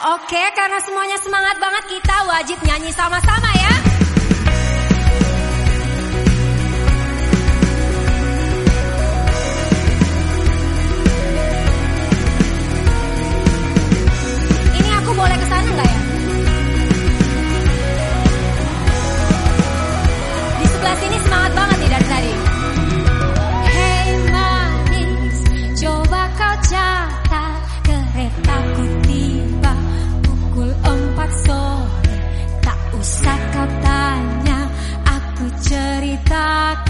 Oke, karena semuanya semangat banget kita wajib nyanyi sama-sama ya. kata